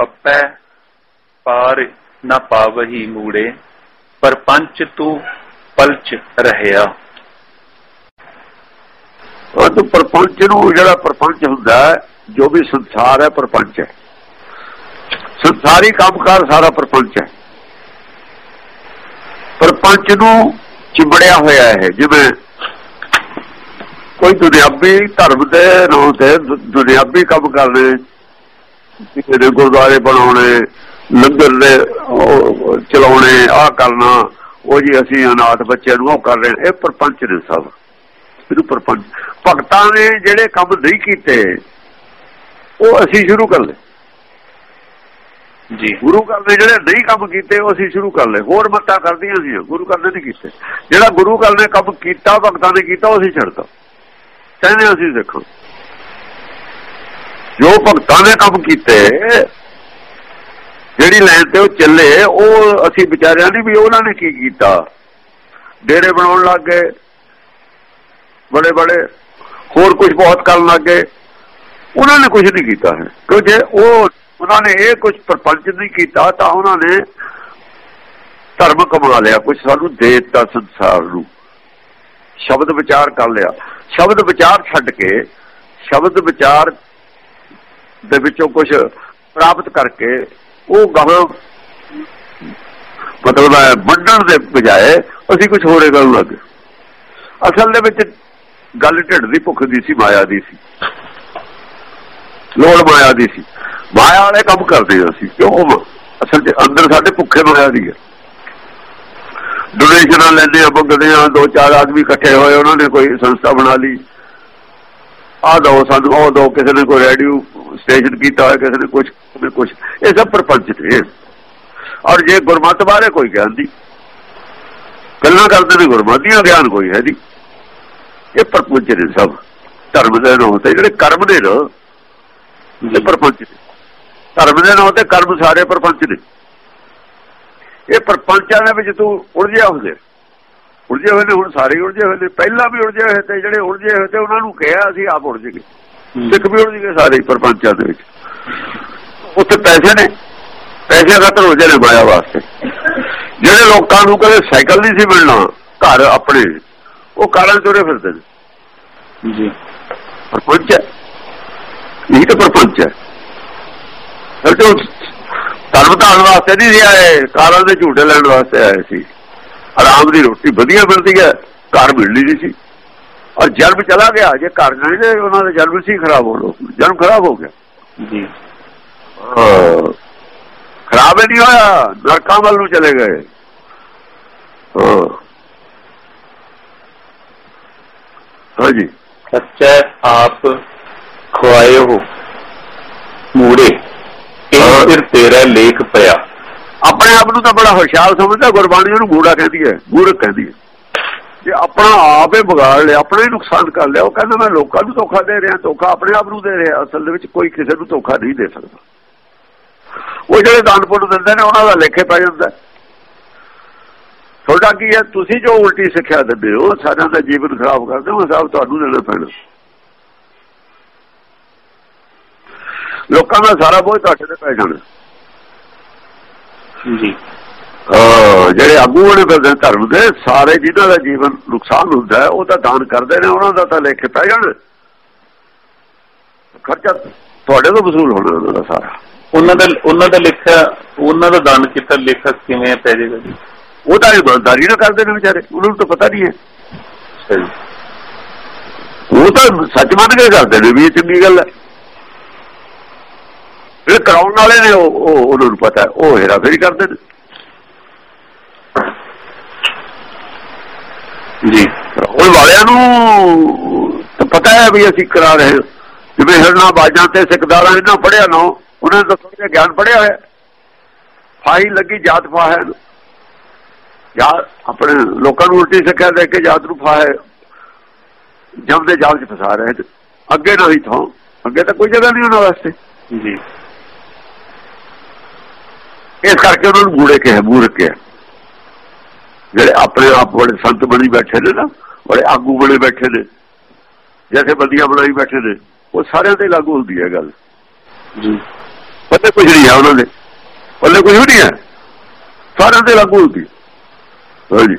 ਪੱਪੈ ਪਾਰ ਨਾ ਪਾਵਹੀ ਮੂੜੇ, ਪਰ ਪੰਚ ਤੂੰ ਪਲਚ ਰਹਿਆ। ਉਹ ਤੋਂ ਪਰਪੰਚ ਨੂੰ ਜਿਹੜਾ ਪਰਪੰਚ ਹੁੰਦਾ ਜੋ ਵੀ ਸੰਸਾਰ ਹੈ, ਪਰਪੰਚ ਹੈ। ਸੰਸਾਰੀ ਕੰਮਕਾਰ ਸਾਰਾ ਪਰਪੰਚ ਹੈ। ਪਰਪੰਚ ਨੂੰ ਚਿੰਬੜਿਆ ਹੋਇਆ ਹੈ, ਜਿਵੇਂ ਕੋਈ ਦੁਨਿਆਵੀ ਧਰਮ ਦੇ ਨਾਂ ਤੇ ਦੁਨਿਆਵੀ ਕੰਮ ਕਰਨੇ ਕਿਸੇ ਦੇ ਗੁਰਦੁਆਰੇ ਬਣਾਉਣੇ ਲੰਗਰ ਦੇ ਚਲਾਉਣੇ ਆ ਕਰਨਾ ਉਹ ਜੀ ਅਸੀਂ ਅਨਾਥ ਬੱਚਿਆਂ ਨੂੰ ਉਹ ਕਰ ਰਹੇ। ਇਹ ਪਰਪੰਚ ਨੇ ਸਭ। ਇਹਨੂੰ ਪਰਪੰਚ। ਭਗਤਾਂ ਨੇ ਜਿਹੜੇ ਕੰਮ ਨਹੀਂ ਕੀਤੇ ਉਹ ਅਸੀਂ ਸ਼ੁਰੂ ਕਰ ਲਏ। ਜੀ। ਗੁਰੂ ਘਰ ਨੇ ਜਿਹੜੇ ਨਹੀਂ ਕੰਮ ਕੀਤੇ ਉਹ ਅਸੀਂ ਸ਼ੁਰੂ ਕਰ ਲਏ। ਹੋਰ ਮੱਤਾ ਕਰਦੀਆਂ ਸੀ। ਗੁਰੂ ਘਰ ਨੇ ਨਹੀਂ ਕੀਤੇ। ਜਿਹੜਾ ਗੁਰੂ ਘਰ ਨੇ ਕੰਮ ਕੀਤਾ ਭਗਤਾਂ ਨੇ ਕੀਤਾ ਉਹ ਅਸੀਂ ਛੱਡਤਾ ਕਹਿੰਦੇ ਅਸੀਂ ਦੇਖੋ। ਜੋ ਭਗਤਾਂ ਨੇ ਕੰਮ ਕੀਤੇ, ਜਿਹੜੀ ਲਾਈਨ ਤੇ ਉਹ ਚੱਲੇ, ਉਹ ਅਸੀਂ ਵਿਚਾਰਿਆ ਦੀ ਵੀ ਉਹਨਾਂ ਨੇ ਕੀ ਕੀਤਾ? ਡੇਰੇ ਬਣਾਉਣ ਲੱਗ ਗਏ। ਬੜੇ ਬੜੇ, ਹੋਰ ਕੁਝ ਬਹੁਤ ਕਰਨ ਲੱਗ ਗਏ। ਉਹਨਾਂ ਨੇ ਕੁਝ ਨਹੀਂ ਕੀਤਾ ਹੈ। ਕਿਉਂ ਜੇ ਉਹ, ਉਹਨਾਂ ਨੇ ਇਹ ਕੁਝ ਪਰਪੰਚ ਨਹੀਂ ਕੀਤਾ, ਤਾਂ ਉਹਨਾਂ ਨੇ ਧਰਮ ਕਮਾ ਲਿਆ ਕੁਝ ਸਾਨੂੰ ਦੇ ਦਿੱਤਾ ਸੰਸਾਰ ਨੂੰ। ਸ਼ਬਦ ਵਿਚਾਰ ਕਰ ਲਿਆ। ਸ਼ਬਦ ਵਿਚਾਰ ਛੱਡ ਕੇ, ਸ਼ਬਦ ਵਿਚਾਰ ਦੇ ਵਿੱਚੋਂ ਕੁਝ ਪ੍ਰਾਪਤ ਕਰਕੇ ਉਹ ਗਾਹਾਂ ਮਤਲਬ ਹੈ ਵੰਡਣ ਦੇ ਬਜਾਏ ਅਸੀਂ ਕੁਝ ਹੋਰੇ ਗੱਲ ਲੱਗ ਅਸਲ ਦੇ ਵਿੱਚ ਗੱਲ ਢਿੱਡ ਦੀ ਭੁੱਖ ਦੀ ਸੀ, ਮਾਇਆ ਦੀ ਸੀ। ਲੋੜ ਮਾਇਆ ਦੀ ਸੀ। ਮਾਇਆ ਵਾਲੇ ਕੰਮ ਕਰਦੇ ਅਸੀਂ। ਕਿਉਂ? ਅਸਲ ਚ ਅੰਦਰ ਸਾਡੇ ਭੁੱਖੇ ਮਾਇਆ ਦੀ ਹੈ। ਡੋਨੇਸ਼ਨਾਂ ਲੈਂਦੇ ਆ ਮੰਗਦੇ ਆ ਦੋ ਚਾਰ ਆਦਮੀ ਇਕੱਠੇ ਹੋਏ, ਉਹਨਾਂ ਨੇ ਕੋਈ ਸੰਸਥਾ ਬਣਾ ਲਈ। ਆ ਦੋ ਸਾਨੂੰ ਉਹ ਦੋ, ਕਿਸੇ ਨੇ ਕੋਈ ਰੇਡੀਓ ਸਟੇਸ਼ਨ ਕੀਤਾ ਹੋਇਆ ਕਿਸੇ ਨੇ ਕੁਝ ਕਿਸੇ ਕੁਝ ਇਹ ਸਭ ਪਰਪੰਚ ਨੇ। ਔਰ ਜੇ ਗੁਰਮਤ ਬਾਰੇ ਕੋਈ ਗਿਆਨ ਦੀ ਗੱਲਾਂ ਕਰਦੇ ਨੇ ਗੁਰਮਤੀਆਂ ਗਿਆਨ ਕੋਈ ਹੈ ਨਹੀਂ। ਇਹ ਪਰਪੰਚ ਨੇ ਸਭ। ਧਰਮ ਦੇ ਨਾਮ ਤੇ ਜਿਹੜੇ ਕਰਮ ਨੇ ਨਾ ਇਹ ਪਰਪੰਚ ਨੇ। ਧਰਮ ਦੇ ਨਾਮ ਤੇ ਕਰਮ ਸਾਰੇ ਪਰਪੰਚ ਨੇ। ਇਹ ਪਰਪੰਚਾਂ ਦੇ ਵਿੱਚ ਤੂੰ ਉਲਝਿਆ ਹੋਵੇ ਉਲਝੇ ਹੋਏ ਨੇ ਹੁਣ ਸਾਰੇ ਉਲਝੇ ਹੋਏ ਨੇ। ਪਹਿਲਾਂ ਵੀ ਉਲਝੇ ਹੋਏ ਤੇ ਜਿਹੜੇ ਉਲਝੇ ਹੋਏ ਤੇ ਉਹਨਾਂ ਨੂੰ ਕਿਹਾ ਅਸੀਂ ਆਪ ਉਲਝ ਗਏ। ਸਿੱਖ ਵੀ ਉਲਝ ਗਏ ਸਾਰੇ ਹੀ ਪਰਪੰਚਾਂ ਦੇ ਵਿੱਚ। ਉੱਥੇ ਪੈਸੇ ਨੇ। ਪੈਸੇ ਖਾਤਰ ਉਲਝੇ ਨੇ ਮਾਇਆ ਵਾਸਤੇ। ਜਿਹੜੇ ਲੋਕਾਂ ਨੂੰ ਕਦੇ ਸਾਈਕਲ ਨਹੀਂ ਸੀ ਮਿਲਣਾ ਘਰ ਆਪਣੇ ਉਹ ਕਾਰਾਂ ਚੋਰੇ ਫਿਰਦੇ ਨੇ। ਜੀ। ਪਰਪੰਚ ਹੈ। ਇਹ ਤਾਂ ਪਰਪੰਚ ਹੈ। ਜੋ ਧਰਮ ਧਾਰਨ ਵਾਸਤੇ ਨਹੀਂ ਆਏ ਕਾਰਾਂ ਦੇ ਝੂਟੇ ਲੈਣ ਵਾਸਤੇ ਆਏ ਸੀ। ਆਰਾਮ ਦੀ ਰੋਟੀ ਵਧੀਆ ਮਿਲਦੀ ਹੈ। ਘਰ ਮਿਲਣੀ ਨਹੀਂ ਸੀ। ਔਰ ਜਨਮ ਚਲਾ ਗਿਆ ਜੇ ਘਰ ਨਹੀਂ ਨੇ ਉਹਨਾਂ ਦਾ ਜਨਮ ਸੀ ਖਰਾਬ ਹੋ ਲੋ ਜਨਮ ਖਰਾਬ ਹੋ ਗਿਆ। ਜੀ। ਖਰਾਬ ਨਹੀਂ ਹੋਇਆ ਨਰਕਾਂ ਵੱਲ ਨੂੰ ਚਲੇ ਗਏ। ਹਾਂ ਹਾਂਜੀ ਸੱਚੈ ਆਪ ਖਵਾਏ ਹੋ ਮੂੜੇ ਇਹ। ਫਿਰ ਤੇਰਾ ਲੇਖ ਪਿਆ। ਆਪਣੇ ਆਪ ਨੂੰ ਤਾਂ ਬੜਾ ਹੁਸ਼ਿਆਰ ਸਮਝਦਾ ਗੁਰਬਾਣੀ ਉਹਨੂੰ ਮੂੜਾ ਕਹਿੰਦੀ ਹੈ ਮੂਰਖ ਕਹਿੰਦੀ ਹੈ। ਜੇ ਆਪਣਾ ਆਪ ਹੀ ਵਿਗਾੜ ਲਿਆ, ਆਪਣਾ ਹੀ ਨੁਕਸਾਨ ਕਰ ਲਿਆ। ਉਹ ਕਹਿੰਦਾ, ਮੈਂ ਲੋਕਾਂ ਨੂੰ ਧੋਖਾ ਦੇ ਰਿਹਾ, ਧੋਖਾ ਆਪਣੇ ਆਪ ਨੂੰ ਦੇ ਰਿਹਾ। ਅਸਲ ਦੇ ਵਿੱਚ ਕੋਈ ਕਿਸੇ ਨੂੰ ਧੋਖਾ ਨਹੀਂ ਦੇ ਸਕਦਾ। ਉਹ ਜਿਹੜੇ ਦਾਨ ਪੁੰਨ ਦਿੰਦੇ ਨੇ, ਉਹਨਾਂ ਦਾ ਲੇਖੇ ਪੈ ਜਾਂਦਾ। ਤੁਹਾਡਾ ਕੀ ਹੈ? ਤੁਸੀਂ ਜੋ ਉਲਟੀ ਸਿੱਖਿਆ ਦਿੰਦੇ ਹੋ, ਸਾਰਿਆਂ ਦਾ ਜੀਵਨ ਖਰਾਬ ਕਰਦੇ ਹੋ ਸਭ ਤੁਹਾਨੂੰ ਦੇਣਾ ਪੈਣਾ। ਲੋਕਾਂ ਦਾ ਸਾਰਾ ਬੋਝ ਤੁਹਾਡੇ ਤੇ ਪੈ ਜਾਣਾ। ਜੀ। ਜਿਹੜੇ ਆਗੂ ਨੇ ਫਿਰਦੇ ਧਰਮ ਦੇ ਸਾਰੇ ਜਿਨ੍ਹਾਂ ਦਾ ਜੀਵਨ ਨੁਕਸਾਨ ਹੁੰਦਾ ਉਹ ਤਾਂ ਦਾਨ ਕਰਦੇ ਨੇ ਉਹਨਾਂ ਦਾ ਤਾਂ ਲੇਖੇ ਪੈ ਜਾਣ। ਖਰਚਾ ਤੁਹਾਡੇ ਤੋਂ ਵਸੂਲ ਹੋਣਾ ਉਹਨਾਂ ਦਾ ਸਾਰਾ। ਉਹਨਾਂ ਦਾ ਉਹਨਾਂ ਦਾ ਲਿਖਿਆ ਉਹਨਾਂ ਦਾ ਦਾਨ ਕੀਤਾ ਲੇਖਕ ਕਿਵੇਂ ਪੈ ਜਾਏਗਾ ਜੀ? ਉਹ ਤਾਂ ਇਮਾਨਦਾਰੀ ਨਾਲ ਕਰਦੇ ਨੇ ਵਿਚਾਰੇ ਉਹਨਾਂ ਨੂੰ ਤਾਂ ਪਤਾ ਨਹੀਂ ਹੈ। ਸਹੀ ਉਹ ਤਾਂ ਸੱਚ ਮੰਨ ਕੇ ਕਰਦੇ ਨੇ ਵੀ ਇਹ ਚੰਗੀ ਗੱਲ ਹੈ। ਜਿਹੜੇ ਕਰਾਉਣ ਵਾਲੇ ਨੇ ਉਹ ਉਹ- ਉਹਨਾਂ ਨੂੰ ਪਤਾ ਉਹ ਹੇਰਾ ਫੇਰੀ ਕਰਦੇ ਨੇ। ਜੀ। ਕਰਾਉਣ ਵਾਲਿਆਂ ਨੂੰ ਤਾਂ ਪਤਾ ਹੈ ਵੀ ਅਸੀਂ ਕਰਾ ਰਹੇ ਹਾਂ। ਜਿਵੇਂ ਹਿਰਨਾ ਬਾਜਾਂ ਤੇ ਸਿਕਦਾਰਾਂ ਇਹਨਾਂ ਪੜਿਆ ਨਾ ਉਹਨਾਂ ਨੇ ਤਾਂ ਥੋੜਾ ਗਿਆਨ ਪੜਿਆ ਹੋਇਆ। ਫਾਈ ਲੱਗੀ ਜਾਤ ਫਾਹ ਜਾਂ ਆਪਣੇ ਲੋਕਾਂ ਨੂੰ ਉਲਟੀ ਸਿੱਖਿਆ ਦੇ ਕੇ ਜਾਤ ਨੂੰ ਫਾਹ ਜਮ ਦੇ ਜਾਲ 'ਚ ਫਸਾ ਰਹੇ ਅੱਗੇ ਨਾ ਹੀ ਥਾਂ। ਅੱਗੇ ਤਾਂ ਕੋਈ ਜਗ੍ਹਾ ਨਹੀਂ ਉਹਨਾਂ ਵਾਸਤੇ। ਜੀ। ਇਸ ਕਰਕੇ ਉਹਨਾਂ ਨੂੰ ਬੂੜੇ ਕਿਹਾ ਮੂਰਖ ਕਿਹਾ। ਜਿਹੜੇ ਆਪਣੇ ਆਪ ਬੜੇ ਸੰਤ ਬਣੀ ਬੈਠੇ ਨੇ ਨਾ ਬੜੇ ਆਗੂ ਬਣੇ ਬੈਠੇ ਨੇ ਜੈਸੇ ਬੰਦੀਆਂ ਬਣਾਈ ਬੈਠੇ ਨੇ ਉਹ ਸਾਰਿਆਂ ਤੇ ਲਾਗੂ ਹੁੰਦੀ ਹੈ ਗੱਲ। ਜੀ। ਪੱਲੇ ਕੁਝ ਨਹੀਂ ਹੈ ਉਹਨਾਂ ਦੇ। ਪੱਲੇ ਕੁਝ ਨਹੀਂ ਹੈ। ਸਾਰਿਆਂ ਤੇ ਲਾਗੂ ਹੁੰਦੀ ਹਾਂਜੀ।